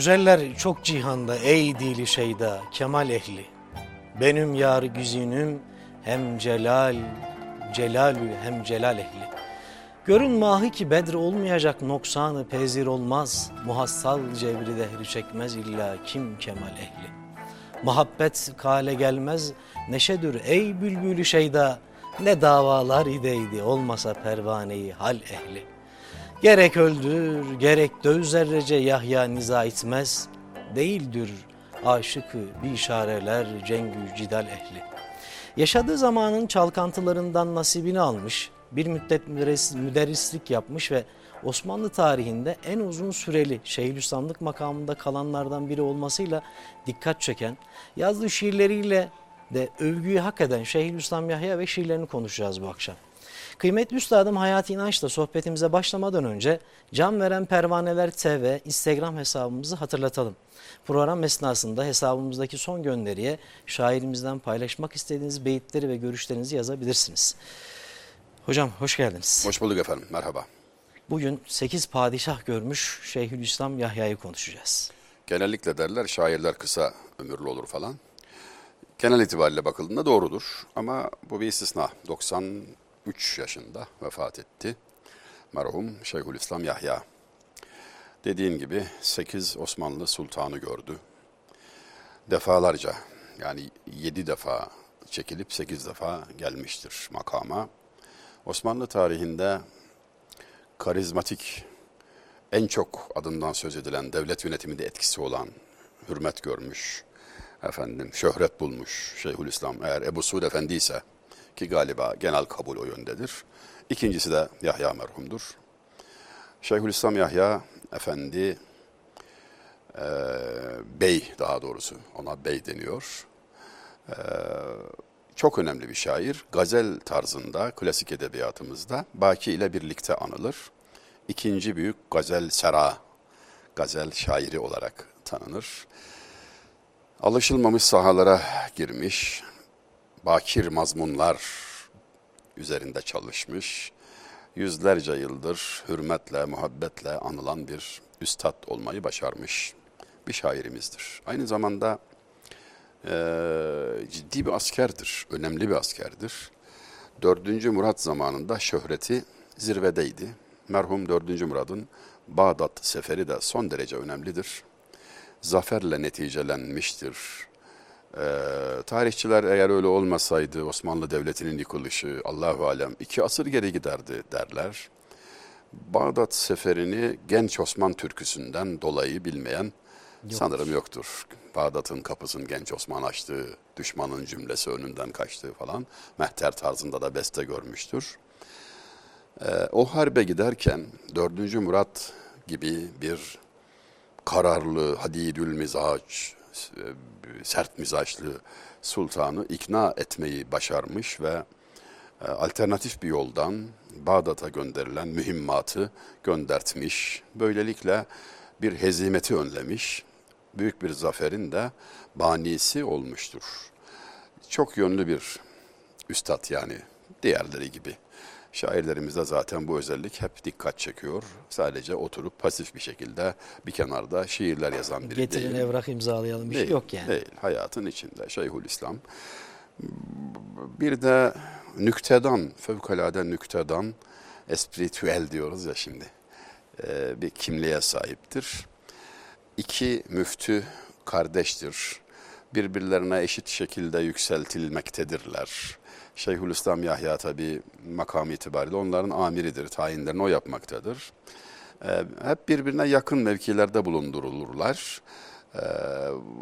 Güzeller çok cihanda ey dili şeyda kemal ehli. Benim yar güzünüm hem celal, celalü hem celal ehli. Görün mahi ki bedr olmayacak noksanı pezir olmaz. Muhassal cevri dehri çekmez illa kim kemal ehli. Muhabbet kale gelmez neşedir ey bülbülü şeyda. Ne davalar ideydi olmasa pervaneyi hal ehli. Gerek öldür gerek döv zerrece Yahya niza etmez. Değildir aşıkı bişareler cengü cidal ehli. Yaşadığı zamanın çalkantılarından nasibini almış, bir müddet müderrislik yapmış ve Osmanlı tarihinde en uzun süreli Şeyhülislamlık makamında kalanlardan biri olmasıyla dikkat çeken, yazdığı şiirleriyle de övgüyü hak eden Şeyhülislam Yahya ve şiirlerini konuşacağız bu akşam. Kıymetli Üstadım Hayati İnanç'la sohbetimize başlamadan önce Can Veren Pervaneler TV Instagram hesabımızı hatırlatalım. Program esnasında hesabımızdaki son gönderiye şairimizden paylaşmak istediğiniz beyitleri ve görüşlerinizi yazabilirsiniz. Hocam hoş geldiniz. Hoş bulduk efendim merhaba. Bugün 8 padişah görmüş Şeyhülislam Yahya'yı konuşacağız. Genellikle derler şairler kısa ömürlü olur falan. Genel itibariyle bakıldığında doğrudur ama bu bir istisna. 93 yaşında vefat etti. Merhum Şeyhülislam Yahya. Dediğin gibi 8 Osmanlı sultanı gördü. Defalarca yani 7 defa çekilip 8 defa gelmiştir makama. Osmanlı tarihinde karizmatik, en çok adından söz edilen, devlet yönetiminde etkisi olan, hürmet görmüş, efendim şöhret bulmuş Şeyhülislam eğer Ebu Suud Efendi ise ki galiba genel kabul o yöndedir. İkincisi de Yahya merhumdur. Şeyhülislam Yahya Efendi e, bey daha doğrusu ona bey deniyor. E, çok önemli bir şair. Gazel tarzında klasik edebiyatımızda Baki ile birlikte anılır. İkinci büyük gazel sera, gazel şairi olarak tanınır. Alışılmamış sahalara girmiş, bakir mazmunlar üzerinde çalışmış, yüzlerce yıldır hürmetle, muhabbetle anılan bir üstad olmayı başarmış bir şairimizdir. Aynı zamanda e, ciddi bir askerdir, önemli bir askerdir. 4. Murat zamanında şöhreti zirvedeydi. Merhum 4. Murad'ın Bağdat seferi de son derece önemlidir. Zaferle neticelenmiştir. Ee, tarihçiler eğer öyle olmasaydı Osmanlı Devleti'nin yıkılışı Allahu alem iki asır geri giderdi derler. Bağdat seferini genç Osman türküsünden dolayı bilmeyen Yok. sanırım yoktur. Bağdat'ın kapısını genç Osman açtığı, düşmanın cümlesi önünden kaçtığı falan mehter tarzında da beste görmüştür. Ee, o harbe giderken 4. Murat gibi bir kararlı, hadidül mizaç, e, sert mizaçlı sultanı ikna etmeyi başarmış ve e, alternatif bir yoldan Bağdat'a gönderilen mühimmatı göndertmiş. Böylelikle bir hezimeti önlemiş, büyük bir zaferin de banisi olmuştur. Çok yönlü bir üstad yani diğerleri gibi. Şairlerimizde zaten bu özellik hep dikkat çekiyor. Sadece oturup pasif bir şekilde bir kenarda şiirler yazan biri Getirin değil. Getirin evrak imzalayalım bir değil, şey yok yani. Değil, hayatın içinde Şeyhülislam. Bir de nüktedan, fevkalade nüktedan, espritüel diyoruz ya şimdi. Ee, bir kimliğe sahiptir. İki müftü kardeştir. Birbirlerine eşit şekilde yükseltilmektedirler Şeyhülislam Yahya tabi makam itibariyle onların amiridir, tayinlerini o yapmaktadır. Ee, hep birbirine yakın mevkilerde bulundurulurlar. Ee,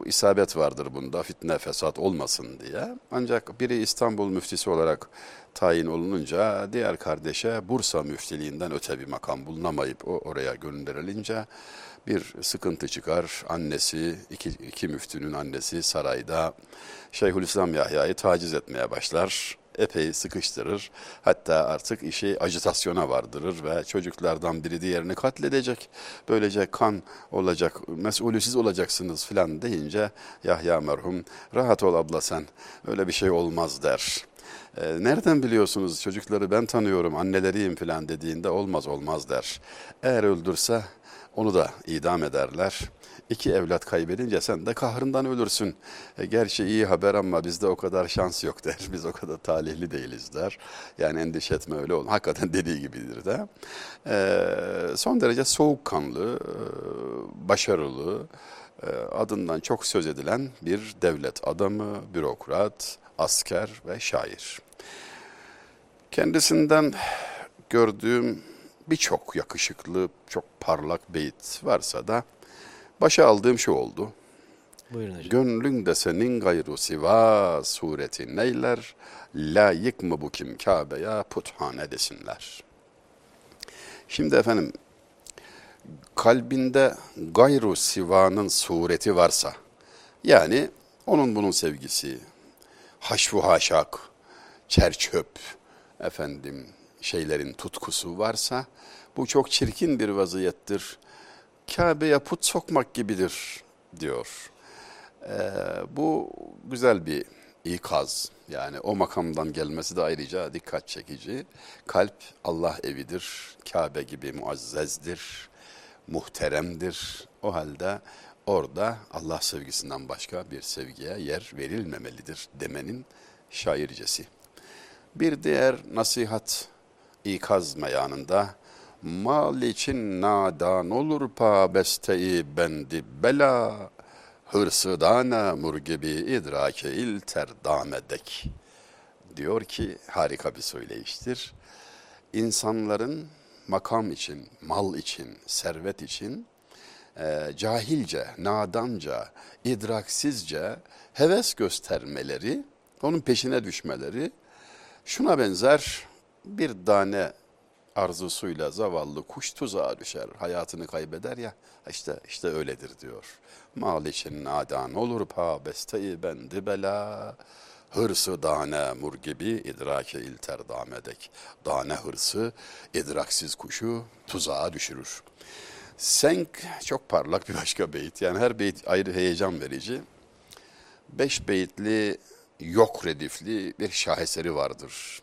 isabet vardır bunda fitne fesat olmasın diye. Ancak biri İstanbul müftisi olarak tayin olununca diğer kardeşe Bursa müftiliğinden öte bir makam bulunamayıp o oraya gönderilince bir sıkıntı çıkar. Annesi, iki, iki müftünün annesi sarayda Şeyhülislam Yahya'yı taciz etmeye başlar epey sıkıştırır. Hatta artık işi acitasyona vardırır ve çocuklardan biri diğerini katledecek. Böylece kan olacak, mesulü siz olacaksınız filan deyince Yahya merhum rahat ol abla sen öyle bir şey olmaz der. E, nereden biliyorsunuz çocukları ben tanıyorum anneleriyim falan dediğinde olmaz olmaz der. Eğer öldürse onu da idam ederler. İki evlat kaybedince sen de kahrından ölürsün. E, gerçi iyi haber ama bizde o kadar şans yok der. Biz o kadar talihli değiliz der. Yani endişe etme öyle olur. Hakikaten dediği gibidir de. E, son derece soğukkanlı, e, başarılı, e, adından çok söz edilen bir devlet adamı, bürokrat, asker ve şair. Kendisinden gördüğüm birçok yakışıklı, çok parlak beyit varsa da başa aldığım şu oldu. Buyurun hocam. Gönlün de senin gayru siva sureti neyler, layık mı bu kim Kabe'ye puthane desinler. Şimdi efendim, kalbinde gayru sivanın sureti varsa, yani onun bunun sevgisi, haşvu haşak, çerçöp, efendim şeylerin tutkusu varsa, bu çok çirkin bir vaziyettir. Kabe'ye put sokmak gibidir diyor. Ee, bu güzel bir ikaz. Yani o makamdan gelmesi de ayrıca dikkat çekici. Kalp Allah evidir, Kabe gibi muazzezdir, muhteremdir. O halde orada Allah sevgisinden başka bir sevgiye yer verilmemelidir demenin şaircesi. Bir diğer nasihat ikaz meyanında mal için nadan olur pa besteyi bendi bela hırsı dana mur gibi idrake il terdamedek diyor ki harika bir söyleyiştir. İnsanların makam için, mal için, servet için e, cahilce, nadanca, idraksizce heves göstermeleri, onun peşine düşmeleri şuna benzer bir tane arzusuyla zavallı kuş tuzağa düşer, hayatını kaybeder ya, işte işte öyledir diyor. Mal için nadan olur pa besteyi bendi bela, hırsı dane mur gibi idrake ilter damedek. Dane hırsı idraksiz kuşu tuzağa düşürür. Senk çok parlak bir başka beyit. Yani her beyit ayrı heyecan verici. Beş beyitli yok redifli bir şaheseri vardır.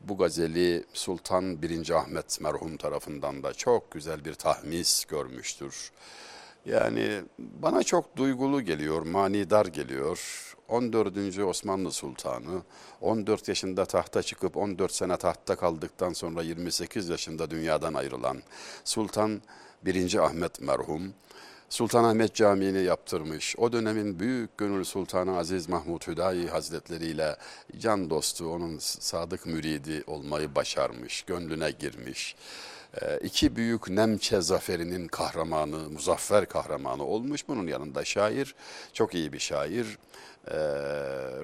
Bu gazeli Sultan 1. Ahmet merhum tarafından da çok güzel bir tahmis görmüştür. Yani bana çok duygulu geliyor, manidar geliyor. 14. Osmanlı Sultanı 14 yaşında tahta çıkıp 14 sene tahtta kaldıktan sonra 28 yaşında dünyadan ayrılan Sultan 1. Ahmet merhum Sultanahmet Camii'ni yaptırmış. O dönemin büyük gönül Sultanı Aziz Mahmud Hüdayi Hazretleri ile can dostu, onun sadık müridi olmayı başarmış, gönlüne girmiş. Ee, iki büyük Nemçe zaferinin kahramanı, muzaffer kahramanı olmuş. Bunun yanında şair, çok iyi bir şair. Ee,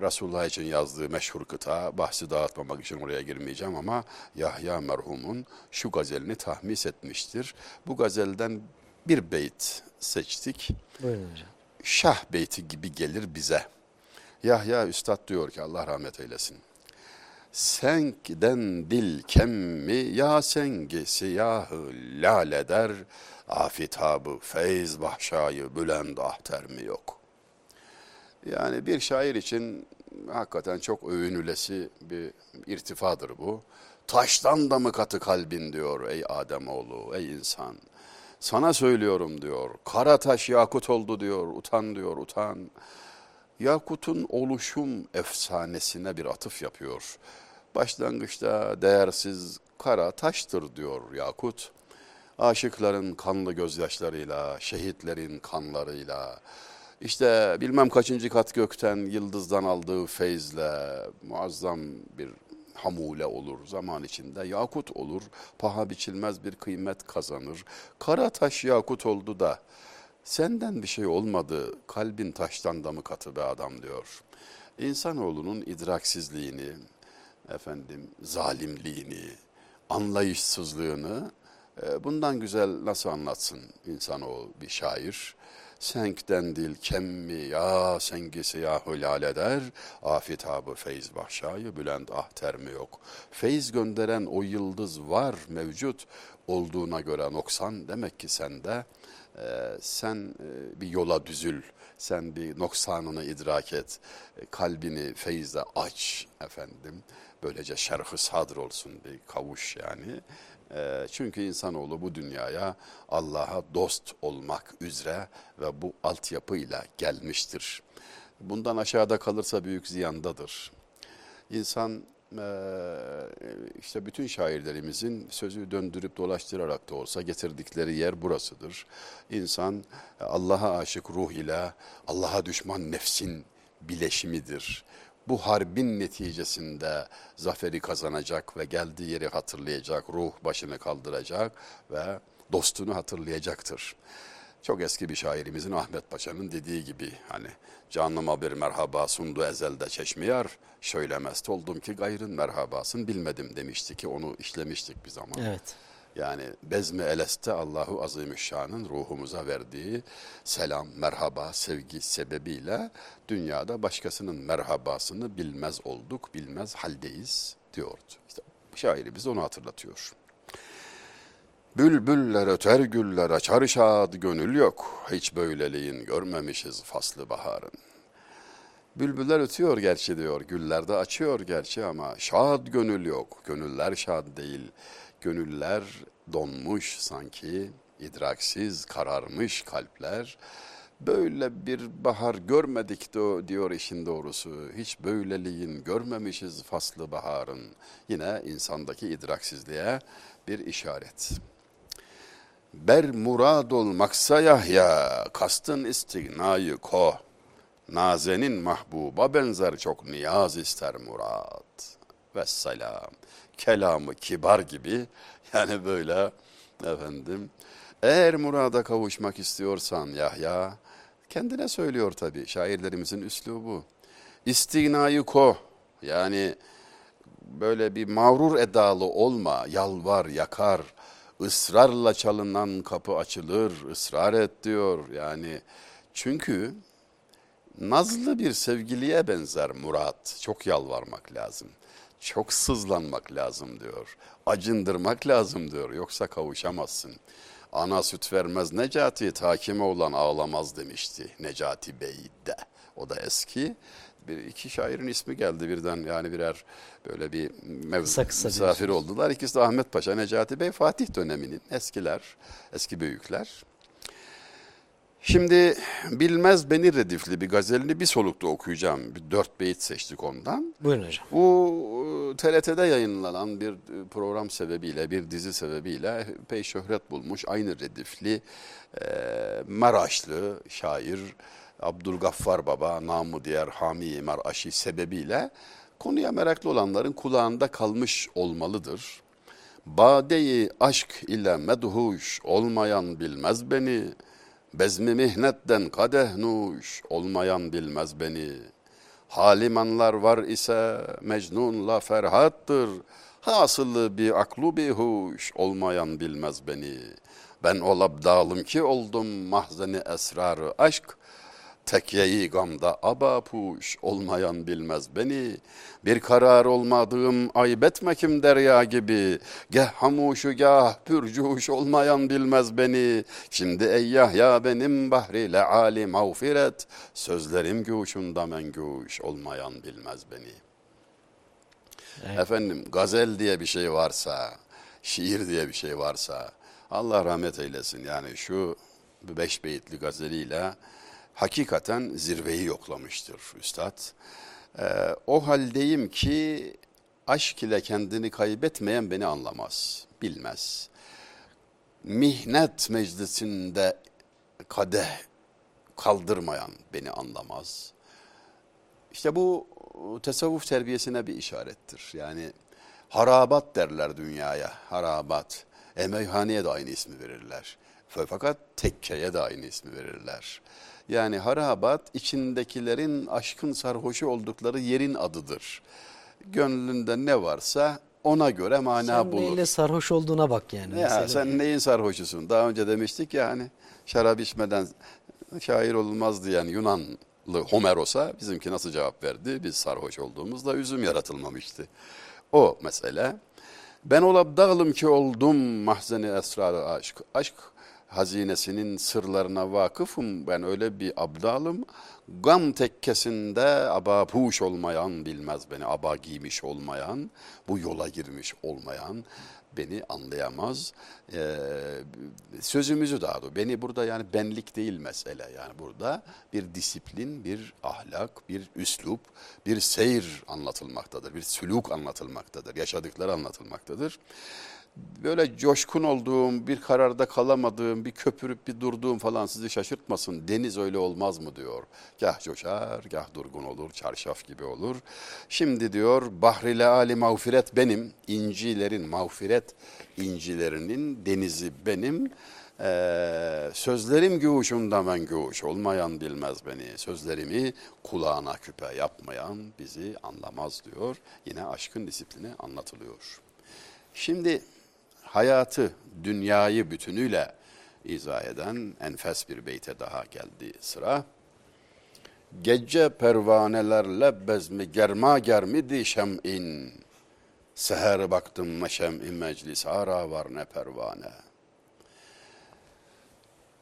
Resulullah için yazdığı meşhur kıta, bahsi dağıtmamak için oraya girmeyeceğim ama Yahya merhumun şu gazelini tahmis etmiştir. Bu gazelden bir beyt seçtik. Buyurun hocam. Şah beyti gibi gelir bize. Yahya Üstad diyor ki Allah rahmet eylesin. Senkden dil kemmi ya sengi siyahı laleder afitabı feyz bahşayı bülend ahter mi yok. Yani bir şair için hakikaten çok övünülesi bir irtifadır bu. Taştan da mı katı kalbin diyor ey Ademoğlu, ey insan. Sana söylüyorum diyor. Kara taş yakut oldu diyor. Utan diyor, utan. Yakut'un oluşum efsanesine bir atıf yapıyor. Başlangıçta değersiz kara taştır diyor Yakut. Aşıkların kanlı gözyaşlarıyla, şehitlerin kanlarıyla, işte bilmem kaçıncı kat gökten yıldızdan aldığı feyzle muazzam bir hamule olur zaman içinde. Yakut olur, paha biçilmez bir kıymet kazanır. Kara taş yakut oldu da senden bir şey olmadı, kalbin taştan da mı katı be adam diyor. İnsanoğlunun idraksizliğini, efendim zalimliğini, anlayışsızlığını e, bundan güzel nasıl anlatsın insanoğlu bir şair? Senkten dil kemmi ya sengi siyahı eder, afitabı feyz bahşayı bülent ahter mi yok. Feyz gönderen o yıldız var mevcut olduğuna göre noksan demek ki sende Ee, sen e, bir yola düzül, sen bir noksanını idrak et, e, kalbini feyizle aç efendim. Böylece şerh-ı sadr olsun bir kavuş yani. E, çünkü insanoğlu bu dünyaya Allah'a dost olmak üzere ve bu altyapıyla gelmiştir. Bundan aşağıda kalırsa büyük ziyandadır. İnsan ee, işte bütün şairlerimizin sözü döndürüp dolaştırarak da olsa getirdikleri yer burasıdır. İnsan Allah'a aşık ruh ile Allah'a düşman nefsin bileşimidir. Bu harbin neticesinde zaferi kazanacak ve geldiği yeri hatırlayacak, ruh başını kaldıracak ve dostunu hatırlayacaktır. Çok eski bir şairimizin Ahmet Paşa'nın dediği gibi hani canıma bir merhaba sundu ezelde çeşmiyar, şöyle mest oldum ki gayrın merhabasın bilmedim demişti ki onu işlemiştik bir zaman. Evet. Yani bezmi eleste Allahu Azimüşşan'ın ruhumuza verdiği selam, merhaba, sevgi sebebiyle dünyada başkasının merhabasını bilmez olduk, bilmez haldeyiz diyordu. İşte şairimiz onu hatırlatıyor. Bülbüller öter güller açar şad gönül yok. Hiç böyleliğin görmemişiz faslı baharın. Bülbüller ötüyor gerçi diyor, güller de açıyor gerçi ama şad gönül yok. Gönüller şad değil, gönüller donmuş sanki, idraksiz kararmış kalpler. Böyle bir bahar görmedik de diyor işin doğrusu. Hiç böyleliğin görmemişiz faslı baharın. Yine insandaki idraksizliğe bir işaret. Ber murad olmaksa Yahya, kastın istignayı ko. Nazenin mahbuba benzer çok niyaz ister murat. Vesselam. Kelamı kibar gibi yani böyle efendim. Eğer murada kavuşmak istiyorsan Yahya, kendine söylüyor tabi şairlerimizin üslubu. İstignayı ko yani böyle bir mağrur edalı olma, yalvar, yakar, ısrarla çalınan kapı açılır, ısrar et diyor. Yani çünkü nazlı bir sevgiliye benzer Murat. Çok yalvarmak lazım. Çok sızlanmak lazım diyor. Acındırmak lazım diyor. Yoksa kavuşamazsın. Ana süt vermez Necati, takime olan ağlamaz demişti Necati Bey de. O da eski bir iki şairin ismi geldi birden yani birer böyle bir mev- Kısa kısa misafir oldular. İkisi de Ahmet Paşa, Necati Bey, Fatih döneminin eskiler, eski büyükler. Şimdi Bilmez Beni Redifli bir gazelini bir solukta okuyacağım. Bir dört beyit seçtik ondan. Buyurun hocam. Bu e, TRT'de yayınlanan bir e, program sebebiyle, bir dizi sebebiyle pey şöhret bulmuş. Aynı Redifli, e, Maraşlı şair Abdülgaffar Baba, namı diğer Hami Maraşi sebebiyle konuya meraklı olanların kulağında kalmış olmalıdır. Badeyi aşk ile medhuş olmayan bilmez beni. Bezmi mihnetten kadeh nuş olmayan bilmez beni. Halimanlar var ise mecnunla ferhattır. Hasılı bir aklu bir huş olmayan bilmez beni. Ben olab dağılım ki oldum mahzeni esrarı aşk. Tekyeyi gamda aba puş olmayan bilmez beni. Bir karar olmadığım aybetme kim derya gibi. Geh hamuşu gah pürcuş olmayan bilmez beni. Şimdi ey Yahya benim bahriyle ali mağfiret. Sözlerim guşunda menguş olmayan bilmez beni. Evet. Efendim gazel diye bir şey varsa, şiir diye bir şey varsa Allah rahmet eylesin. Yani şu beş beyitli gazeliyle hakikaten zirveyi yoklamıştır üstad. Ee, o haldeyim ki aşk ile kendini kaybetmeyen beni anlamaz, bilmez. Mihnet meclisinde kadeh kaldırmayan beni anlamaz. İşte bu tesavvuf terbiyesine bir işarettir. Yani harabat derler dünyaya, harabat. E meyhaneye de aynı ismi verirler. Fakat tekkeye de aynı ismi verirler. Yani harabat içindekilerin aşkın sarhoşu oldukları yerin adıdır. Gönlünde ne varsa ona göre mana Sen bulur. neyle sarhoş olduğuna bak yani. Ya Mesela. sen neyin sarhoşusun? Daha önce demiştik ya hani şarap içmeden şair olmaz diyen Yunanlı Homeros'a bizimki nasıl cevap verdi? Biz sarhoş olduğumuzda üzüm yaratılmamıştı. O mesele. Ben olab dağılım ki oldum mahzeni esrarı aşk. Aşk hazinesinin sırlarına vakıfım. Ben öyle bir abdalım. Gam tekkesinde aba puş olmayan bilmez beni. Aba giymiş olmayan, bu yola girmiş olmayan beni anlayamaz. Ee, sözümüzü daha doğrusu. Beni burada yani benlik değil mesele. Yani burada bir disiplin, bir ahlak, bir üslup, bir seyir anlatılmaktadır. Bir süluk anlatılmaktadır. Yaşadıkları anlatılmaktadır böyle coşkun olduğum, bir kararda kalamadığım, bir köpürüp bir durduğum falan sizi şaşırtmasın. Deniz öyle olmaz mı diyor. Gah coşar, gah durgun olur, çarşaf gibi olur. Şimdi diyor Bahrile Ali mağfiret benim, incilerin mağfiret incilerinin denizi benim. Ee, sözlerim güğuşunda ben güğuş olmayan bilmez beni. Sözlerimi kulağına küpe yapmayan bizi anlamaz diyor. Yine aşkın disiplini anlatılıyor. Şimdi hayatı, dünyayı bütünüyle izah eden enfes bir beyte daha geldi sıra. Gece pervanelerle bezmi germa germidi şem'in. Seher baktım meşem-i meclis ara var ne pervane.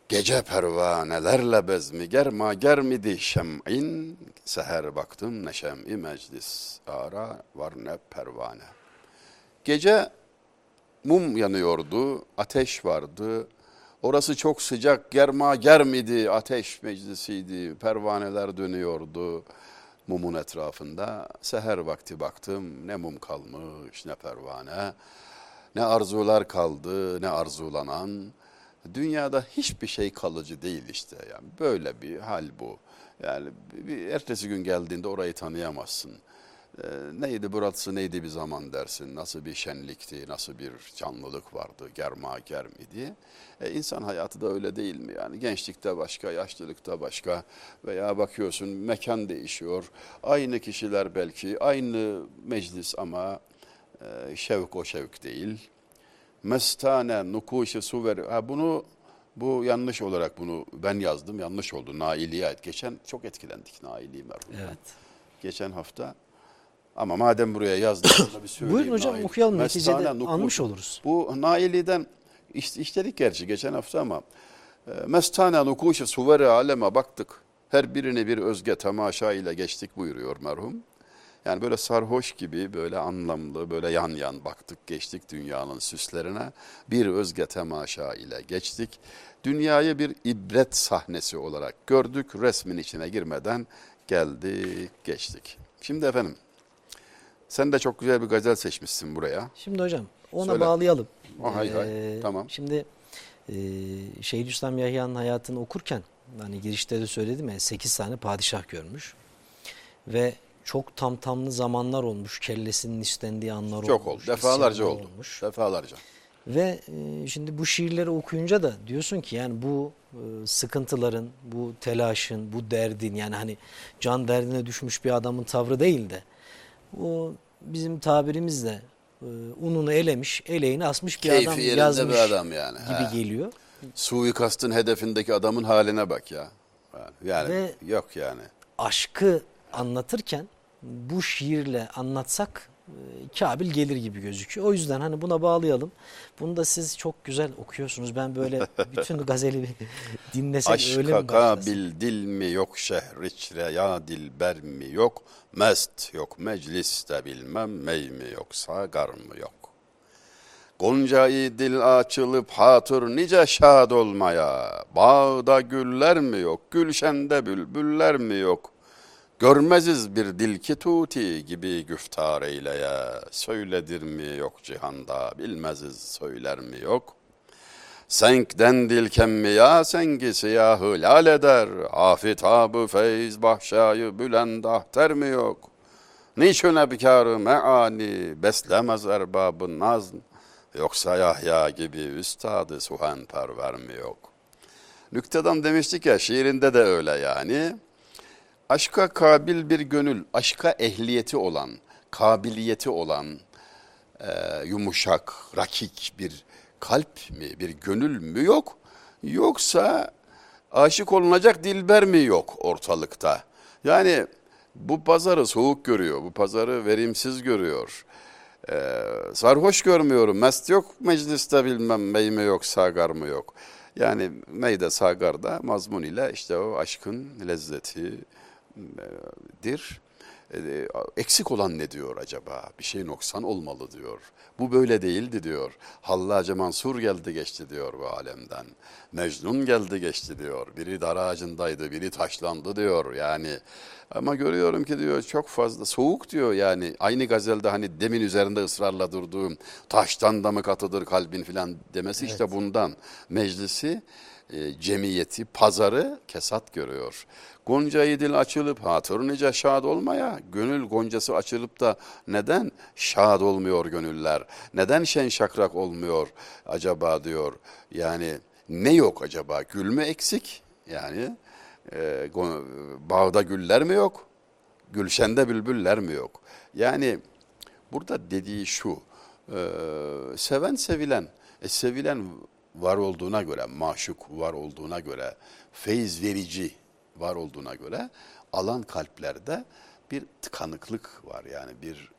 Gece pervanelerle bezmi germa germidi şem'in. Seher baktım neşem-i meclis ara var ne pervane. Gece mum yanıyordu, ateş vardı. Orası çok sıcak, germa germidi, ateş meclisiydi, pervaneler dönüyordu mumun etrafında. Seher vakti baktım, ne mum kalmış, ne pervane, ne arzular kaldı, ne arzulanan. Dünyada hiçbir şey kalıcı değil işte. Yani böyle bir hal bu. Yani bir ertesi gün geldiğinde orayı tanıyamazsın. E, neydi burası neydi bir zaman dersin, nasıl bir şenlikti, nasıl bir canlılık vardı, germa germi diye. E, insan hayatı da öyle değil mi? Yani gençlikte başka, yaşlılıkta başka veya bakıyorsun mekan değişiyor. Aynı kişiler belki, aynı meclis ama e, şevk o şevk değil. Mestane, nukuşu suver. Ha bunu bu yanlış olarak bunu ben yazdım. Yanlış oldu. Naili'ye ait. Geçen çok etkilendik Naili merhum. Evet. Geçen hafta ama madem buraya bir söyleyeyim. Buyurun hocam Nail. okuyalım Mestane, neticede anmış oluruz. Bu Naili'den iş- işledik gerçi geçen hafta ama e, Mestane nukuşu suveri aleme baktık. Her birini bir özge temaşa ile geçtik buyuruyor merhum. Yani böyle sarhoş gibi böyle anlamlı böyle yan yan baktık geçtik dünyanın süslerine. Bir özge temaşa ile geçtik. Dünyayı bir ibret sahnesi olarak gördük. Resmin içine girmeden geldik geçtik. Şimdi efendim sen de çok güzel bir gazel seçmişsin buraya. Şimdi hocam ona Söyle. bağlayalım. Ha, hay hay, tamam. Şimdi e, Şeyhülislam Yahya'nın hayatını okurken hani girişte de söyledim ya 8 tane padişah görmüş. Ve çok tam tamlı zamanlar olmuş. Kellesinin istendiği anlar olmuş. Çok oldu. Defalarca oldu. Olmuş. Defalarca. Ve e, şimdi bu şiirleri okuyunca da diyorsun ki yani bu e, sıkıntıların, bu telaşın, bu derdin yani hani can derdine düşmüş bir adamın tavrı değil de o bizim tabirimizle e, ununu elemiş, eleğini asmış bir Keyfi adam yerinde yazmış bir adam yani. gibi He. geliyor. Suikastın hedefindeki adamın haline bak ya. Yani Ve- yok yani. Aşkı anlatırken bu şiirle anlatsak Kabil gelir gibi gözüküyor. O yüzden hani buna bağlayalım. Bunu da siz çok güzel okuyorsunuz. Ben böyle bütün gazeli dinlesek öyle mi Aşka kabil dil mi yok şehriçre ya dilber mi yok mest yok mecliste bilmem mey mi yok sagar mı yok. Goncayı dil açılıp hatır nice şad olmaya bağda güller mi yok gülşende bülbüller mi yok Görmeziz bir dil ki tuti gibi güftar eyleye söyledir mi yok cihanda bilmeziz söyler mi yok. Senkden dil kemmi ya sengi siyahı lal eder. Afitabı feyz bahşayı bülend ahter mi yok? Niçin ebkârı meani beslemez erbabı nazm? Yoksa Yahya gibi üstadı suhan perver mi yok? Nüktedan demiştik ya şiirinde de öyle yani. Aşka kabil bir gönül, aşka ehliyeti olan, kabiliyeti olan, e, yumuşak, rakik bir kalp mi, bir gönül mü yok? Yoksa aşık olunacak dilber mi yok ortalıkta? Yani bu pazarı soğuk görüyor, bu pazarı verimsiz görüyor. E, sarhoş görmüyorum, mest yok mecliste bilmem bey mi yok, sagar mı yok. Yani Meyde Sagar'da mazmun ile işte o aşkın lezzeti dir. Eksik olan ne diyor acaba? Bir şey noksan olmalı diyor. Bu böyle değildi diyor. Hallacı Mansur geldi geçti diyor bu alemden. Mecnun geldi geçti diyor. Biri dar ağacındaydı, biri taşlandı diyor yani. Ama görüyorum ki diyor çok fazla soğuk diyor yani. Aynı gazelde hani demin üzerinde ısrarla durduğum taştan da mı katıdır kalbin filan demesi işte bundan. Meclisi e, cemiyeti, pazarı kesat görüyor. Goncayı dil açılıp hatır nice şad olmaya, gönül goncası açılıp da neden şad olmuyor gönüller? Neden şen şakrak olmuyor acaba diyor. Yani ne yok acaba? Gül mü eksik? Yani e, bağda güller mi yok? Gülşende bülbüller mi yok? Yani burada dediği şu, e, seven sevilen, e, sevilen var olduğuna göre, maşuk var olduğuna göre, feyiz verici var olduğuna göre alan kalplerde bir tıkanıklık var yani bir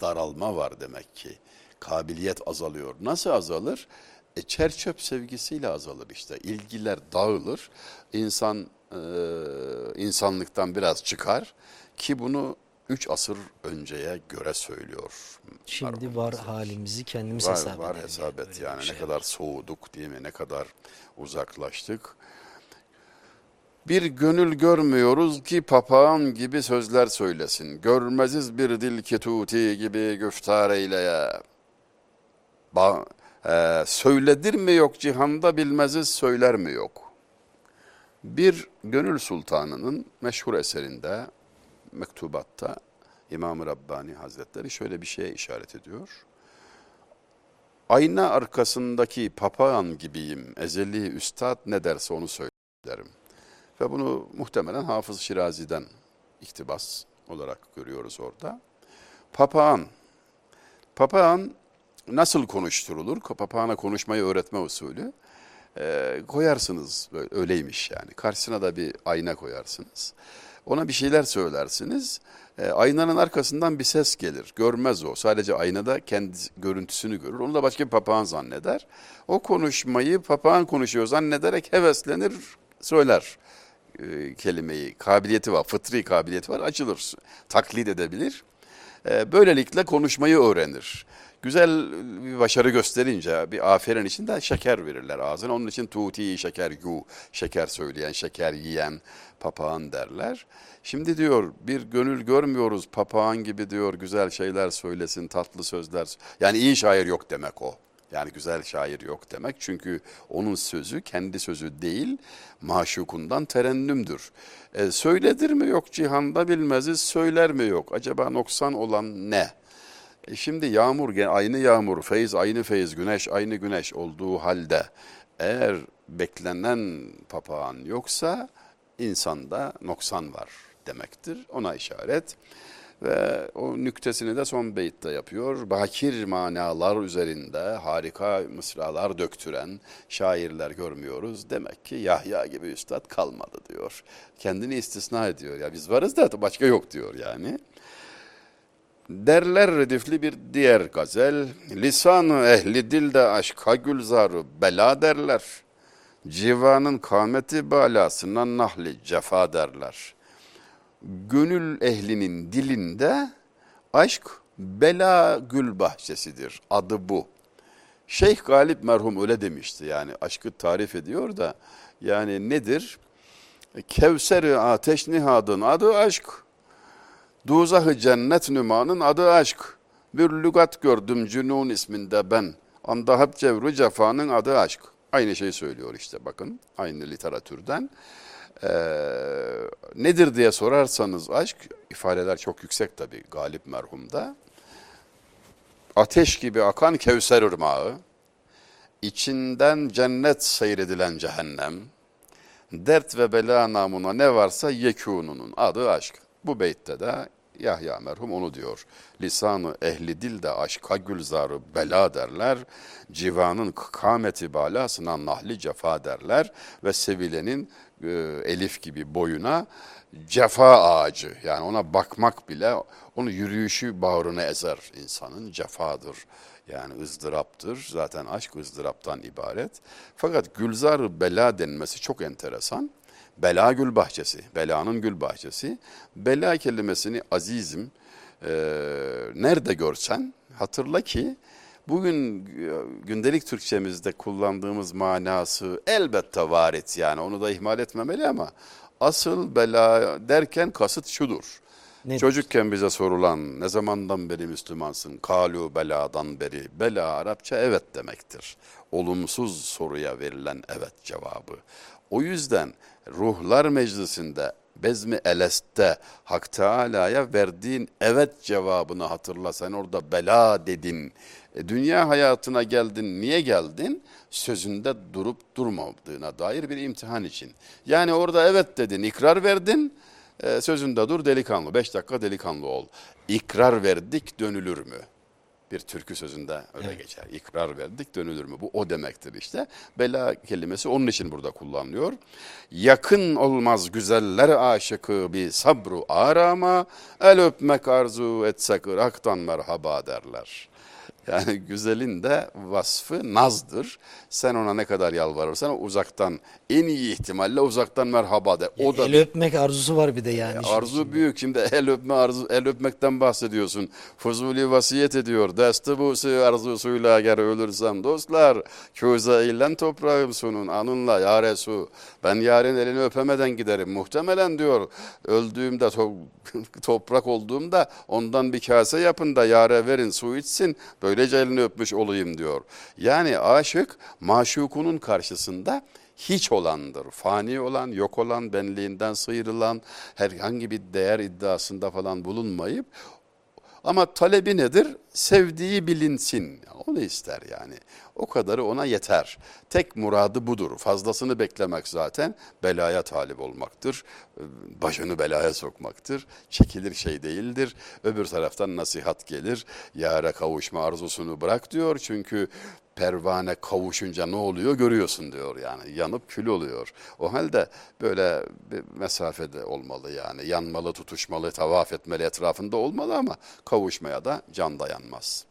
daralma var demek ki. Kabiliyet azalıyor. Nasıl azalır? E, çerçöp sevgisiyle azalır işte. İlgiler dağılır. İnsan e, insanlıktan biraz çıkar ki bunu üç asır önceye göre söylüyor. Şimdi var halimizi kendimiz Var, hesap var hesap et yani bir ne şey kadar soğuduk değil mi? Ne kadar uzaklaştık. Bir gönül görmüyoruz ki papağan gibi sözler söylesin. Görmeziz bir dil ki tuti gibi güftar eyleye. Ba e, söyledir mi yok cihanda bilmeziz söyler mi yok. Bir gönül sultanının meşhur eserinde, mektubatta İmam-ı Rabbani Hazretleri şöyle bir şeye işaret ediyor. Ayna arkasındaki papağan gibiyim, ezeli üstad ne derse onu söylerim. Ve bunu muhtemelen Hafız Şirazi'den iktibas olarak görüyoruz orada. Papağan, papağan nasıl konuşturulur? Papağana konuşmayı öğretme usulü. Ee, koyarsınız, öyleymiş yani. Karşısına da bir ayna koyarsınız. Ona bir şeyler söylersiniz. Ee, aynanın arkasından bir ses gelir. Görmez o. Sadece aynada kendi görüntüsünü görür. Onu da başka bir papağan zanneder. O konuşmayı papağan konuşuyor zannederek heveslenir, söyler e, kelimeyi. Kabiliyeti var, fıtri kabiliyeti var. Açılır, taklit edebilir. E, böylelikle konuşmayı öğrenir. Güzel bir başarı gösterince bir aferin için de şeker verirler ağzına. Onun için tuti şeker yu, şeker söyleyen, şeker yiyen papağan derler. Şimdi diyor bir gönül görmüyoruz papağan gibi diyor güzel şeyler söylesin, tatlı sözler. Yani iyi şair yok demek o. Yani güzel şair yok demek. Çünkü onun sözü kendi sözü değil, maşukundan terennümdür. E, söyledir mi yok cihanda bilmeziz, söyler mi yok? Acaba noksan olan ne? E şimdi yağmur, aynı yağmur, feyiz aynı feyiz, güneş aynı güneş olduğu halde eğer beklenen papağan yoksa insanda noksan var demektir. Ona işaret ve o nüktesini de son beytte yapıyor. Bakir manalar üzerinde harika mısralar döktüren şairler görmüyoruz. Demek ki Yahya gibi üstad kalmadı diyor. Kendini istisna ediyor. Ya biz varız da başka yok diyor yani. Derler redifli bir diğer gazel, lisanı ehli dilde aşka gülzarı bela derler. Civanın kâmeti balasına nahli cefa derler. Gönül ehlinin dilinde aşk bela gül bahçesidir. Adı bu. Şeyh Galip merhum öyle demişti yani aşkı tarif ediyor da yani nedir? Kevser-i ateş nihadın adı aşk. Duzahı cennet nümanın adı aşk. Bir lügat gördüm Cünun isminde ben. Anda hep cevru cefanın adı aşk. Aynı şeyi söylüyor işte bakın aynı literatürden. Ee, nedir diye sorarsanız aşk ifadeler çok yüksek tabi Galip merhumda. Ateş gibi akan Kevser ırmağı, içinden cennet seyredilen cehennem, dert ve bela namına ne varsa yekûnunun adı aşk. Bu beytte de Yahya merhum onu diyor. Lisanı ehli dilde aşka gülzarı bela derler. Civanın kâmeti balasına nahli cefa derler. Ve sevilenin e, elif gibi boyuna cefa ağacı. Yani ona bakmak bile onu yürüyüşü bağrına ezer insanın cefadır. Yani ızdıraptır. Zaten aşk ızdıraptan ibaret. Fakat gülzar bela denmesi çok enteresan. Bela gül bahçesi, belanın gül bahçesi. Bela kelimesini azizim e, nerede görsen hatırla ki bugün gündelik Türkçemizde kullandığımız manası elbette varit yani onu da ihmal etmemeli ama asıl bela derken kasıt şudur. Nedir? Çocukken bize sorulan ne zamandan beri Müslümansın? Kalu beladan beri. Bela Arapça evet demektir. Olumsuz soruya verilen evet cevabı. O yüzden ruhlar meclisinde Bezmi Elest'te Hak Teala'ya verdiğin evet cevabını hatırla. Sen orada bela dedin. E, dünya hayatına geldin. Niye geldin? Sözünde durup durmadığına dair bir imtihan için. Yani orada evet dedin, ikrar verdin. E, sözünde dur delikanlı. Beş dakika delikanlı ol. İkrar verdik dönülür mü? Bir türkü sözünde öyle evet. geçer. İkrar verdik dönülür mü? Bu o demektir işte. Bela kelimesi onun için burada kullanılıyor. Yakın olmaz güzeller aşıkı bir sabru arama, el öpmek arzu etsek Irak'tan merhaba derler. Yani güzelin de vasfı nazdır. Sen ona ne kadar yalvarırsan uzaktan en iyi ihtimalle uzaktan merhaba de. O da el öpmek arzusu var bir de yani. E, arzu şimdi. büyük. Şimdi el öpme arzu el öpmekten bahsediyorsun. Fuzuli vasiyet ediyor. Deste bu arzusuyla eğer ölürsem dostlar köze ilen toprağım sunun anınla ya Resul. Ben yarın elini öpemeden giderim. Muhtemelen diyor öldüğümde to toprak olduğumda ondan bir kase yapın da yare verin su içsin. Böylece elini öpmüş olayım diyor. Yani aşık maşukunun karşısında hiç olandır. Fani olan, yok olan, benliğinden sıyrılan, herhangi bir değer iddiasında falan bulunmayıp ama talebi nedir? Sevdiği bilinsin. Onu ister yani. O kadarı ona yeter. Tek muradı budur. Fazlasını beklemek zaten belaya talip olmaktır. Başını belaya sokmaktır. Çekilir şey değildir. Öbür taraftan nasihat gelir. Yara kavuşma arzusunu bırak diyor. Çünkü pervane kavuşunca ne oluyor görüyorsun diyor yani yanıp kül oluyor. O halde böyle bir mesafede olmalı yani yanmalı, tutuşmalı, tavaf etmeli etrafında olmalı ama kavuşmaya da can dayanmaz.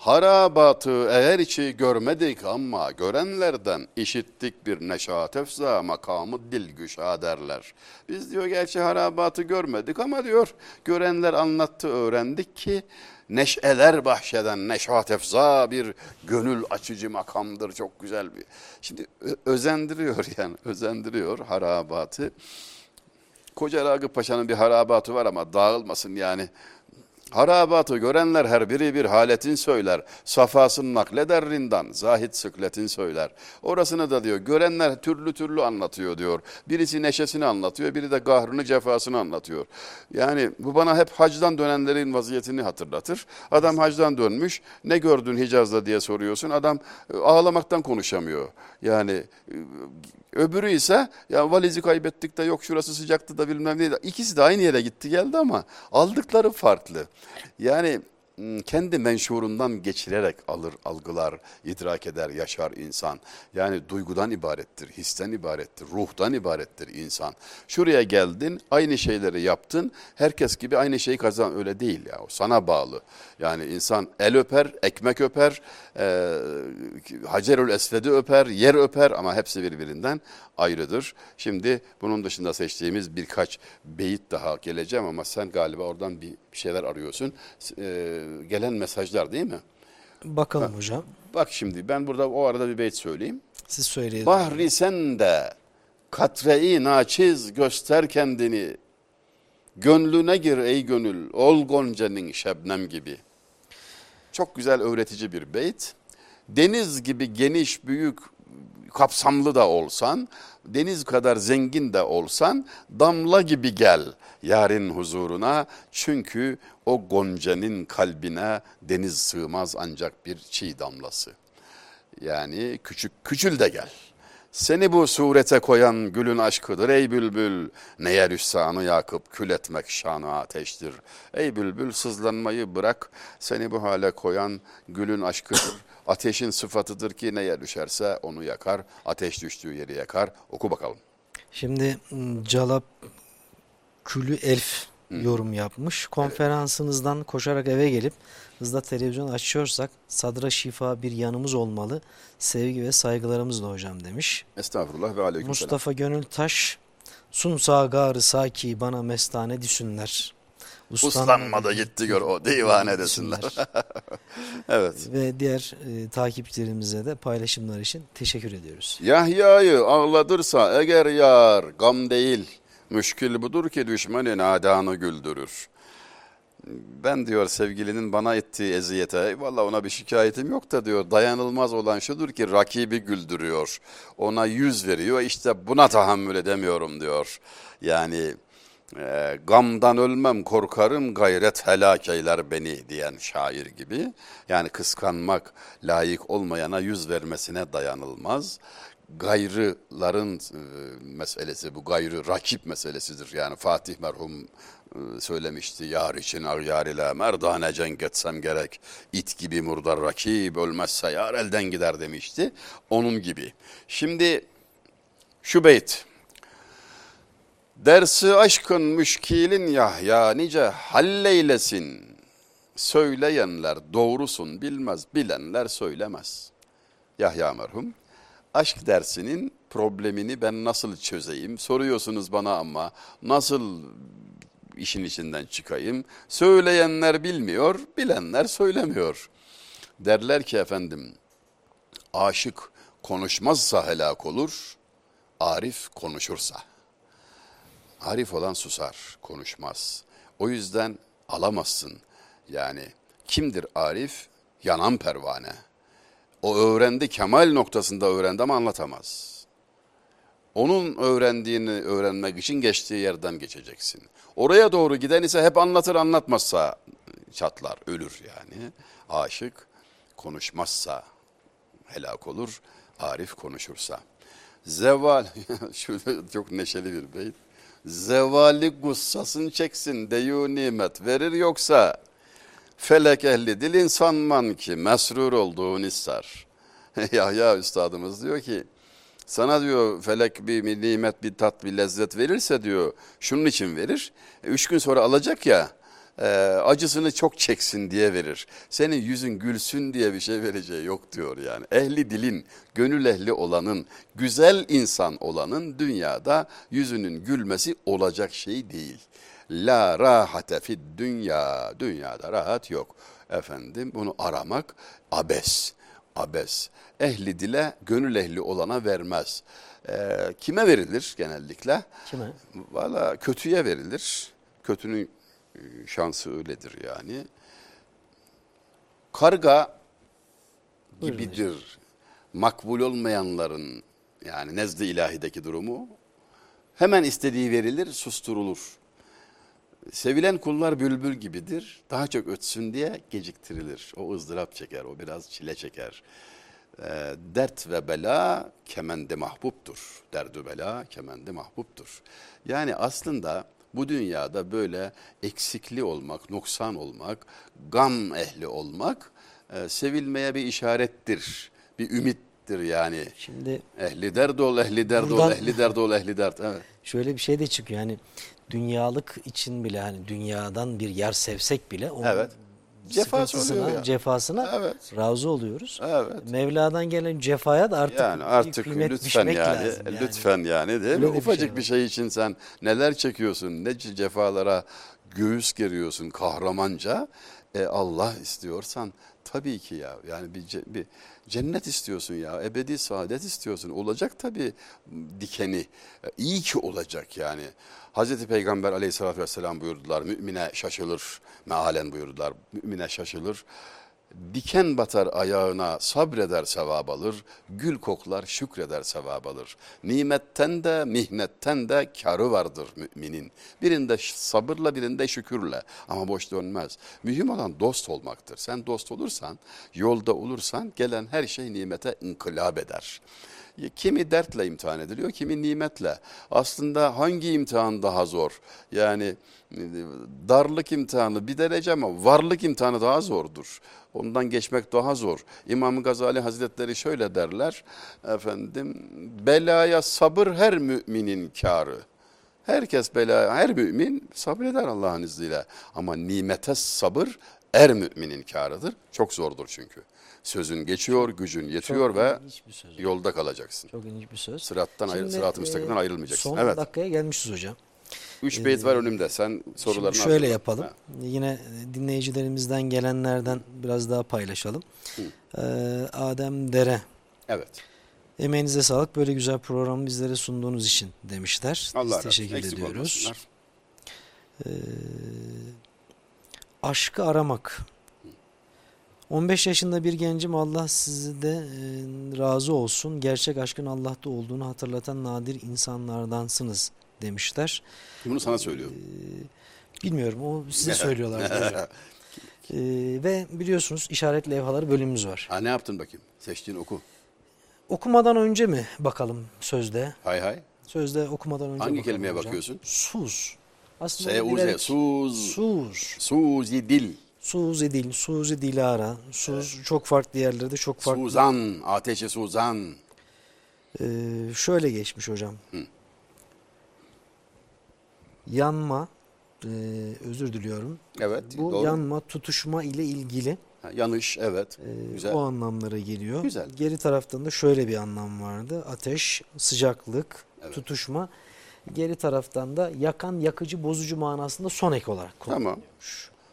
Harabatı eğer içi görmedik ama görenlerden işittik bir neşat efza makamı dil güşa derler. Biz diyor gerçi harabatı görmedik ama diyor görenler anlattı öğrendik ki neşeler bahşeden neşat efza bir gönül açıcı makamdır çok güzel bir. Şimdi özendiriyor yani özendiriyor harabatı. Koca Ragıp Paşa'nın bir harabatı var ama dağılmasın yani Harabatı görenler her biri bir haletin söyler. Safasını nakleder rindan, zahit sıkletin söyler. Orasını da diyor görenler türlü türlü anlatıyor diyor. Birisi neşesini anlatıyor, biri de gahrını cefasını anlatıyor. Yani bu bana hep hacdan dönenlerin vaziyetini hatırlatır. Adam hacdan dönmüş, ne gördün Hicaz'da diye soruyorsun. Adam e, ağlamaktan konuşamıyor. Yani e, Öbürü ise ya valizi kaybettik de yok şurası sıcaktı da bilmem neydi. İkisi de aynı yere gitti geldi ama aldıkları farklı. Yani kendi menşurundan geçirerek alır, algılar, idrak eder, yaşar insan. Yani duygudan ibarettir, histen ibarettir, ruhtan ibarettir insan. Şuraya geldin, aynı şeyleri yaptın, herkes gibi aynı şeyi kazan öyle değil ya. O sana bağlı. Yani insan el öper, ekmek öper, e, Hacerül Esved'i öper, yer öper ama hepsi birbirinden ayrıdır. Şimdi bunun dışında seçtiğimiz birkaç beyit daha geleceğim ama sen galiba oradan bir şeyler arıyorsun. Ee, gelen mesajlar değil mi? Bakalım ha, hocam. Bak şimdi ben burada o arada bir beyt söyleyeyim. Siz söyleyin. Bahri sen de katreyi naçiz göster kendini. Gönlüne gir ey gönül ol goncanın şebnem gibi. Çok güzel öğretici bir beyt. Deniz gibi geniş, büyük, kapsamlı da olsan, deniz kadar zengin de olsan damla gibi gel yarın huzuruna. Çünkü o goncanın kalbine deniz sığmaz ancak bir çiğ damlası. Yani küçük küçül de gel. Seni bu surete koyan gülün aşkıdır ey bülbül. Neye rüssanı yakıp kül etmek şanı ateştir. Ey bülbül sızlanmayı bırak. Seni bu hale koyan gülün aşkıdır. Ateşin sıfatıdır ki neye düşerse onu yakar. Ateş düştüğü yeri yakar. Oku bakalım. Şimdi ıı, Calap Külü Elf yorum yapmış. Konferansınızdan koşarak eve gelip hızla televizyon açıyorsak sadra şifa bir yanımız olmalı. Sevgi ve saygılarımızla hocam demiş. Estağfurullah ve aleyküm selam. Mustafa Gönül Taş Sunsa garı saki bana mestane düşsünler. Uslanmadı gitti gör o divane desinler. evet. Ve diğer e, takipçilerimize de paylaşımlar için teşekkür ediyoruz. Yahya'yı ağladırsa eğer yar gam değil. Müşkül budur ki düşmanın adanı güldürür. Ben diyor sevgilinin bana ettiği eziyete, valla ona bir şikayetim yok da diyor dayanılmaz olan şudur ki rakibi güldürüyor. Ona yüz veriyor işte buna tahammül edemiyorum diyor. Yani e, gamdan ölmem korkarım gayret helak eyler beni diyen şair gibi. Yani kıskanmak layık olmayana yüz vermesine dayanılmaz gayrıların e, meselesi bu gayrı rakip meselesidir. Yani Fatih merhum e, söylemişti yar için agyar ile merdane cenk etsem gerek it gibi murdar rakip ölmezse yar elden gider demişti. Onun gibi. Şimdi şu beyt Dersi aşkın müşkilin Yahya nice halleylesin. Söyleyenler doğrusun bilmez, bilenler söylemez. Yahya merhum aşk dersinin problemini ben nasıl çözeyim? Soruyorsunuz bana ama nasıl işin içinden çıkayım? Söyleyenler bilmiyor, bilenler söylemiyor. Derler ki efendim, aşık konuşmazsa helak olur, arif konuşursa. Arif olan susar, konuşmaz. O yüzden alamazsın. Yani kimdir arif? Yanan pervane. O öğrendi, kemal noktasında öğrendi ama anlatamaz. Onun öğrendiğini öğrenmek için geçtiği yerden geçeceksin. Oraya doğru giden ise hep anlatır anlatmazsa çatlar, ölür yani. Aşık konuşmazsa helak olur, arif konuşursa. Zeval, çok neşeli bir beyt. Zevali gussasın çeksin deyu nimet verir yoksa felek ehli dil insanman ki mesrur olduğun ister. Yahya üstadımız diyor ki sana diyor felek bir nimet bir tat bir lezzet verirse diyor şunun için verir. E, üç gün sonra alacak ya e, acısını çok çeksin diye verir. Senin yüzün gülsün diye bir şey vereceği yok diyor yani. Ehli dilin, gönül ehli olanın, güzel insan olanın dünyada yüzünün gülmesi olacak şey değil. La rahate fid dünya. Dünyada rahat yok. Efendim bunu aramak abes. Abes. Ehli dile gönül ehli olana vermez. Ee, kime verilir genellikle? Kime? Valla kötüye verilir. Kötünün e, şansı öyledir yani. Karga Buyurun gibidir. Makbul olmayanların yani nezd-i ilahideki durumu hemen istediği verilir, susturulur. Sevilen kullar bülbül gibidir. Daha çok ötsün diye geciktirilir. O ızdırap çeker, o biraz çile çeker. E, dert ve bela kemende mahbuptur. Derdü bela kemende mahbuptur. Yani aslında bu dünyada böyle eksikli olmak, noksan olmak, gam ehli olmak e, sevilmeye bir işarettir. Bir ümittir yani. Şimdi Ehli dert ol, ehli dert ol, ehli dert ol, ehli dert. Evet. şöyle bir şey de çıkıyor yani dünyalık için bile hani dünyadan bir yer sevsek bile onun Evet. Cefası oluyor ya. cefasına Evet. razı oluyoruz. Evet. Mevla'dan gelen cefaya da artık, Yani bir artık kıymet lütfen yani, lazım yani. lütfen yani değil Öyle mi? bir Ufacık şey bir şey için sen neler çekiyorsun, ne cefalara göğüs geriyorsun kahramanca. E, Allah istiyorsan tabii ki ya yani bir, bir cennet istiyorsun ya ebedi saadet istiyorsun olacak tabii dikeni E, iyi ki olacak yani. Hazreti Peygamber aleyhissalatü vesselam buyurdular mümine şaşılır mealen buyurdular mümine şaşılır. Diken batar ayağına sabreder sevap alır, gül koklar şükreder sevap alır. Nimetten de mihnetten de karı vardır müminin. Birinde sabırla birinde şükürle ama boş dönmez. Mühim olan dost olmaktır. Sen dost olursan, yolda olursan gelen her şey nimete inkılap eder. Kimi dertle imtihan ediliyor, kimi nimetle. Aslında hangi imtihan daha zor? Yani e, darlık imtihanı bir derece ama varlık imtihanı daha zordur. Ondan geçmek daha zor. İmam Gazali Hazretleri şöyle derler. Efendim, belaya sabır her müminin kârı. Herkes bela, her mümin sabreder Allah'ın izniyle. Ama nimete sabır er müminin kârıdır. Çok zordur çünkü. Sözün geçiyor, gücün yetiyor Çok ve yolda kalacaksın. Çok ilginç bir söz. Sırattan ayrı, sırat-ı müstakimden e, ayrılmayacaksın. Son Evet. dakikaya gelmişiz hocam. Üç beyt var önümde. Sen sorularını Şimdi şöyle yapalım. Ha. Yine dinleyicilerimizden gelenlerden biraz daha paylaşalım. Ee, Adem Dere. Evet. Emeğinize sağlık. Böyle güzel programı bizlere sunduğunuz için demişler. Allah Biz teşekkür Eksik ediyoruz. olmasınlar. Ee, aşkı aramak. 15 yaşında bir gencim Allah sizi de e, razı olsun. Gerçek aşkın Allah'ta olduğunu hatırlatan nadir insanlardansınız demişler. Bunu sana söylüyorum. Bilmiyorum o size söylüyorlar. Ee, ve biliyorsunuz işaret levhaları bölümümüz var. Ha ne yaptın bakayım? Seçtiğin oku. Okumadan önce mi bakalım sözde? Hay hay. Sözde okumadan önce Hangi kelimeye hocam. bakıyorsun? Suz. Aslında S-U-Z. Suz. Suz. Suzi dil. Suzi dil, Suzi Dilara, Suz çok farklı yerlerde çok farklı. Suzan. Ateşi Suzan. Ee, şöyle geçmiş hocam. Yanma, e, özür diliyorum. Evet. Bu doğru. yanma, tutuşma ile ilgili Ha, yanış. Evet. e, Güzel. o anlamlara geliyor. Güzel. Geri taraftan da şöyle bir anlam vardı. Ateş, sıcaklık, Evet. tutuşma. Geri taraftan da yakan, yakıcı, bozucu manasında son ek olarak Tamam.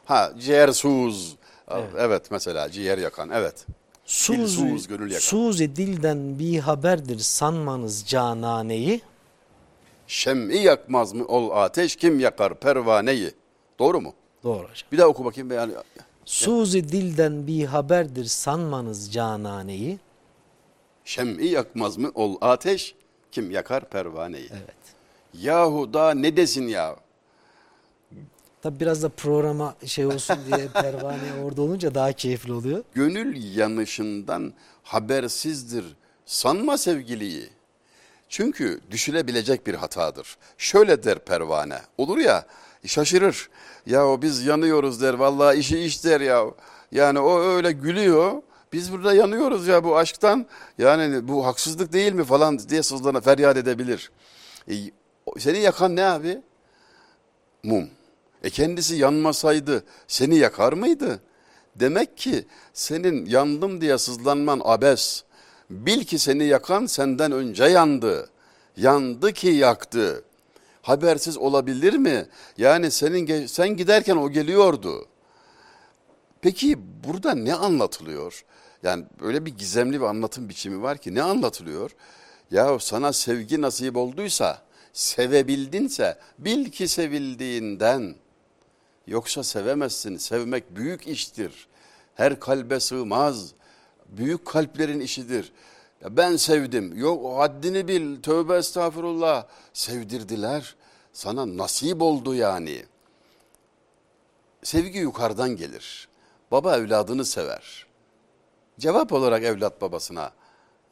Ha ciğer suz. Evet. Evet. mesela ciğer yakan. Evet. Suzi, suz, gönül yakan. Suzi dilden bir haberdir sanmanız cananeyi. Şem'i yakmaz mı ol ateş kim yakar pervaneyi. Doğru mu? Doğru hocam. Bir daha oku bakayım. Yani, Suzi dilden bir haberdir sanmanız cananeyi. Şem'i yakmaz mı ol ateş kim yakar pervaneyi. Evet. Yahu da ne desin ya? Tabi biraz da programa şey olsun diye pervane orada olunca daha keyifli oluyor. Gönül yanışından habersizdir. Sanma sevgiliyi. Çünkü düşülebilecek bir hatadır. Şöyle der pervane. Olur ya şaşırır. Ya o biz yanıyoruz der. Vallahi işi iş der ya. Yani o öyle gülüyor. Biz burada yanıyoruz ya bu aşktan. Yani bu haksızlık değil mi falan diye sızlana feryat edebilir. E, seni yakan ne abi? Mum. E kendisi yanmasaydı seni yakar mıydı? Demek ki senin yandım diye sızlanman abes. Bil ki seni yakan senden önce yandı. Yandı ki yaktı. Habersiz olabilir mi? Yani senin sen giderken o geliyordu. Peki burada ne anlatılıyor? Yani böyle bir gizemli bir anlatım biçimi var ki ne anlatılıyor? Ya sana sevgi nasip olduysa, sevebildinse bil ki sevildiğinden. Yoksa sevemezsin. Sevmek büyük iştir. Her kalbe sığmaz. Büyük kalplerin işidir. Ya ben sevdim. Yok haddini bil. Tövbe estağfurullah. Sevdirdiler. Sana nasip oldu yani. Sevgi yukarıdan gelir. Baba evladını sever. Cevap olarak evlat babasına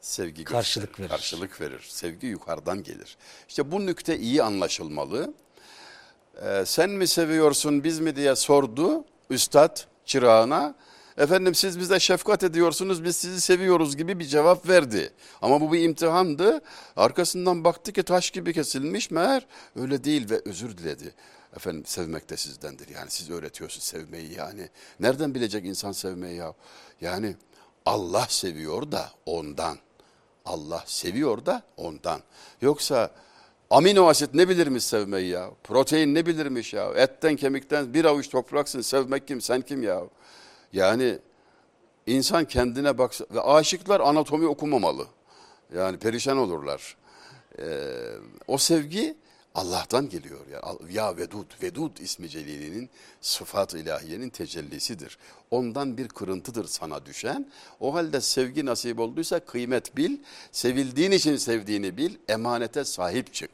sevgi Karşılık gösterir, verir. Karşılık verir. Sevgi yukarıdan gelir. İşte bu nükte iyi anlaşılmalı. Ee, sen mi seviyorsun biz mi diye sordu üstad çırağına. Efendim siz bize şefkat ediyorsunuz biz sizi seviyoruz gibi bir cevap verdi. Ama bu bir imtihandı. Arkasından baktı ki taş gibi kesilmiş meğer öyle değil ve özür diledi. Efendim sevmek de sizdendir. Yani siz öğretiyorsunuz sevmeyi yani. Nereden bilecek insan sevmeyi ya? Yani Allah seviyor da ondan. Allah seviyor da ondan. Yoksa amino asit ne bilirmiş sevmeyi ya? Protein ne bilirmiş ya? Etten kemikten bir avuç topraksın sevmek kim sen kim ya? Yani insan kendine baksa ve aşıklar anatomi okumamalı. Yani perişan olurlar. Ee, o sevgi Allah'tan geliyor. Yani ya Vedud, Vedud ismi celilinin sıfat ilahiyenin tecellisidir. Ondan bir kırıntıdır sana düşen. O halde sevgi nasip olduysa kıymet bil, sevildiğin için sevdiğini bil, emanete sahip çık.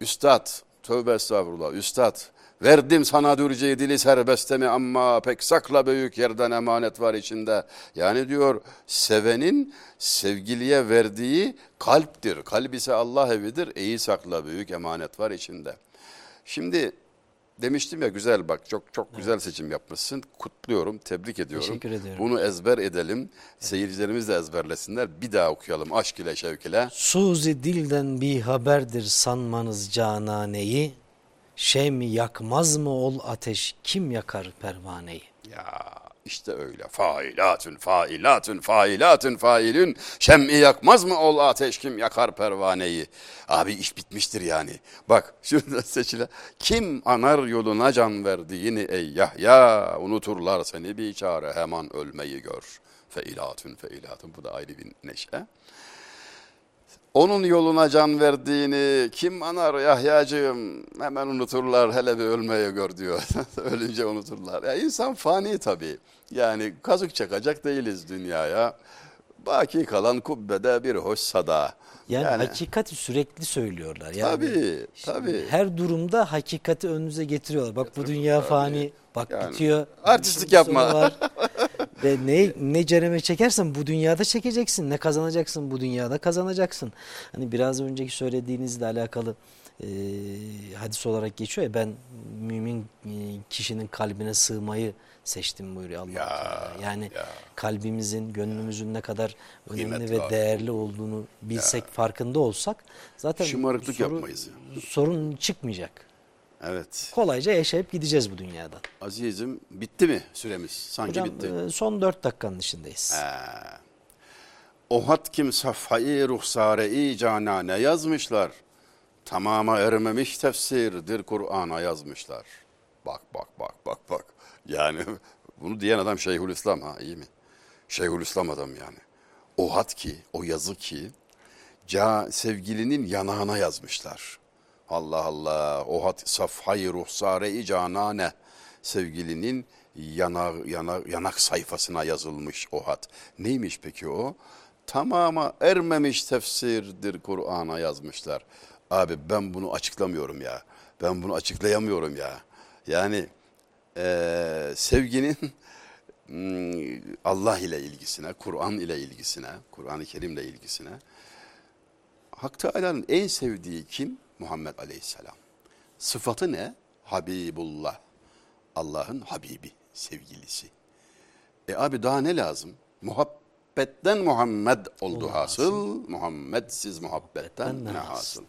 Üstad, tövbe estağfurullah, üstad, verdim sana dürceyi dili serbestemi ama pek sakla büyük yerden emanet var içinde. Yani diyor sevenin sevgiliye verdiği kalptir. Kalp ise Allah evidir. İyi sakla büyük emanet var içinde. Şimdi Demiştim ya güzel bak çok çok güzel seçim yapmışsın. Kutluyorum, tebrik ediyorum. Teşekkür ediyorum. Bunu ezber edelim. Seyircilerimiz de ezberlesinler. Bir daha okuyalım aşk ile şevk ile. Suzi dilden bir haberdir sanmanız cananeyi. Şem yakmaz mı ol ateş kim yakar pervaneyi? Ya işte öyle. Failatün, failatün, failatün, failün. Şem'i yakmaz mı ol ateş kim yakar pervaneyi? Abi iş bitmiştir yani. Bak şurada seçile. Kim anar yoluna can verdiğini ey Yahya. Unuturlar seni bir çare hemen ölmeyi gör. Feilatün, feilatün. Bu da ayrı bir neşe. Onun yoluna can verdiğini kim anar Yahyacığım hemen unuturlar hele bir ölmeye gör diyor. Ölünce unuturlar. Ya insan fani tabii. Yani kazık çakacak değiliz dünyaya. Baki kalan kubbede bir hoş sada. Yani, hakikati sürekli söylüyorlar. Yani tabii tabii. Her durumda hakikati önünüze getiriyorlar. Bak bu dünya fani, bak Yani bitiyor. artistlik yapma. Ve ne ne cereme çekersen bu dünyada çekeceksin. Ne kazanacaksın bu dünyada kazanacaksın. Hani biraz önceki söylediğinizle alakalı e, hadis olarak geçiyor ya ben mümin e, kişinin kalbine sığmayı seçtim buyuruyor Allah. Ya. Yani ya. kalbimizin, gönlümüzün ne kadar önemli Kıymetli ve abi. değerli olduğunu bilsek, farkında olsak zaten Şımarıklık soru- yapmayız Sorun çıkmayacak. Evet. Kolayca yaşayıp gideceğiz bu dünyadan. Azizim bitti mi süremiz? Sanki Hocam bitti. e, son dört dakikanın içindeyiz. Ohat kim safhayı ruhsare-i canane yazmışlar. Tamama ermemiş tefsirdir Kur'an'a yazmışlar. Bak bak bak bak bak. Yani bunu diyen adam Şeyhülislam ha iyi mi? Şeyhülislam adam yani. O hat ki, o yazı ki ca sevgilinin yanağına yazmışlar. Allah Allah. O hat safhayı ruhsare-i canane sevgilinin yanak, yanak, yanak sayfasına yazılmış o hat. Neymiş peki o? Tamama ermemiş tefsirdir Kur'an'a yazmışlar. Abi ben bunu açıklamıyorum ya. Ben bunu açıklayamıyorum ya. Yani eee, sevginin hmm, Allah ile ilgisine, Kur'an ile ilgisine, Kur'an-ı Kerim'le ilgisine Hak Teala'nın en sevdiği kim? Muhammed Aleyhisselam. Sıfatı ne? Habibullah. Allah'ın Habibi, sevgilisi. E abi daha ne lazım? Muhabbetten Muhammed oldu Oldu hasıl. Muhammedsiz muhabbetten ne hasıl?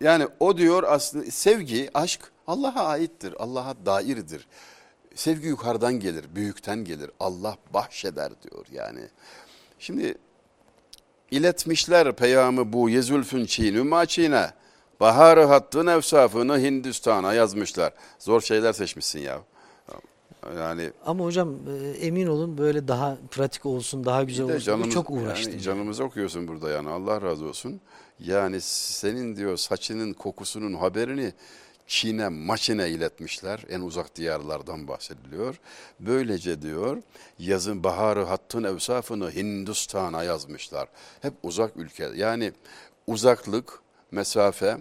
Yani o diyor aslında sevgi, aşk Allah'a aittir, Allah'a dairdir. Sevgi yukarıdan gelir, büyükten gelir. Allah bahşeder diyor yani. Şimdi iletmişler peyamı bu Yezülfün Çiğnü maçine. Baharı hattın evsafını Hindistan'a yazmışlar. Zor şeyler seçmişsin ya. Yani Ama hocam e, emin olun böyle daha pratik olsun, daha güzel olsun. canımız, Çok uğraştım. Yani canımızı okuyorsun burada yani Allah razı olsun. Yani senin diyor saçının kokusunun haberini Çin'e, maçine iletmişler. En uzak diyarlardan bahsediliyor. Böylece diyor yazın baharı hattın evsafını Hindistan'a yazmışlar. Hep uzak ülke. Yani uzaklık, mesafe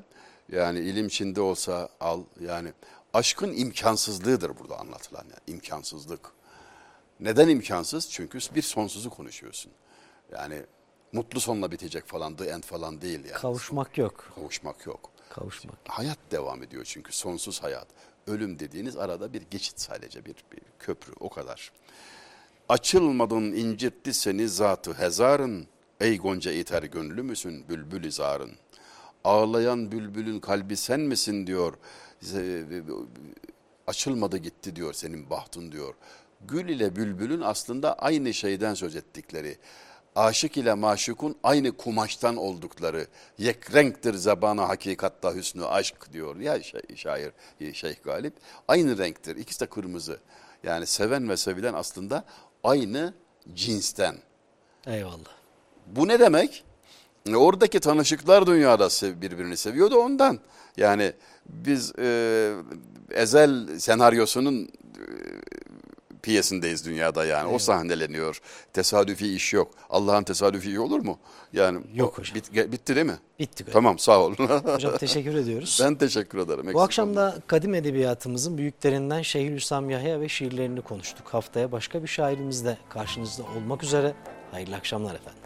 yani ilim Çin'de olsa al yani aşkın imkansızlığıdır burada anlatılan. Yani, imkansızlık. Neden imkansız? Çünkü bir sonsuzu konuşuyorsun. Yani mutlu sonla bitecek falan, the end falan değil yani. Kavuşmak yok. Kavuşmak yok. Kavuşmak. Hayat devam ediyor çünkü sonsuz hayat. Ölüm dediğiniz arada bir geçit sadece bir, bir köprü o kadar. Açılmadın incitti seni zatı hezarın. Ey gonca iter gönlü müsün bülbül izarın. Ağlayan bülbülün kalbi sen misin diyor. Z- Açılmadı gitti diyor senin bahtın diyor. Gül ile bülbülün aslında aynı şeyden söz ettikleri. Aşık ile maşukun aynı kumaştan oldukları. Yek renktir zabana hakikatta hüsnü aşk diyor ya şa- şair Şeyh Galip. Aynı renktir. İkisi de kırmızı. Yani seven ve sevilen aslında aynı cinsten. Eyvallah. Bu ne demek? E, Oradaki tanışıklar dünyada birbirini seviyordu ondan. Yani biz e, ezel senaryosunun e, piyesindeyiz dünyada yani. O sahneleniyor. Tesadüfi iş yok. Allah'ın tesadüfi iyi olur mu? Yani Yok hocam. bit- bitti değil mi? Bittik hocam. Tamam sağ ol. Hocam teşekkür ediyoruz. ben teşekkür ederim. Bu akşam da kadim edebiyatımızın büyüklerinden Şeyhülislam Yahya ve şiirlerini konuştuk. Haftaya başka bir şairimizle karşınızda olmak üzere. Hayırlı akşamlar efendim.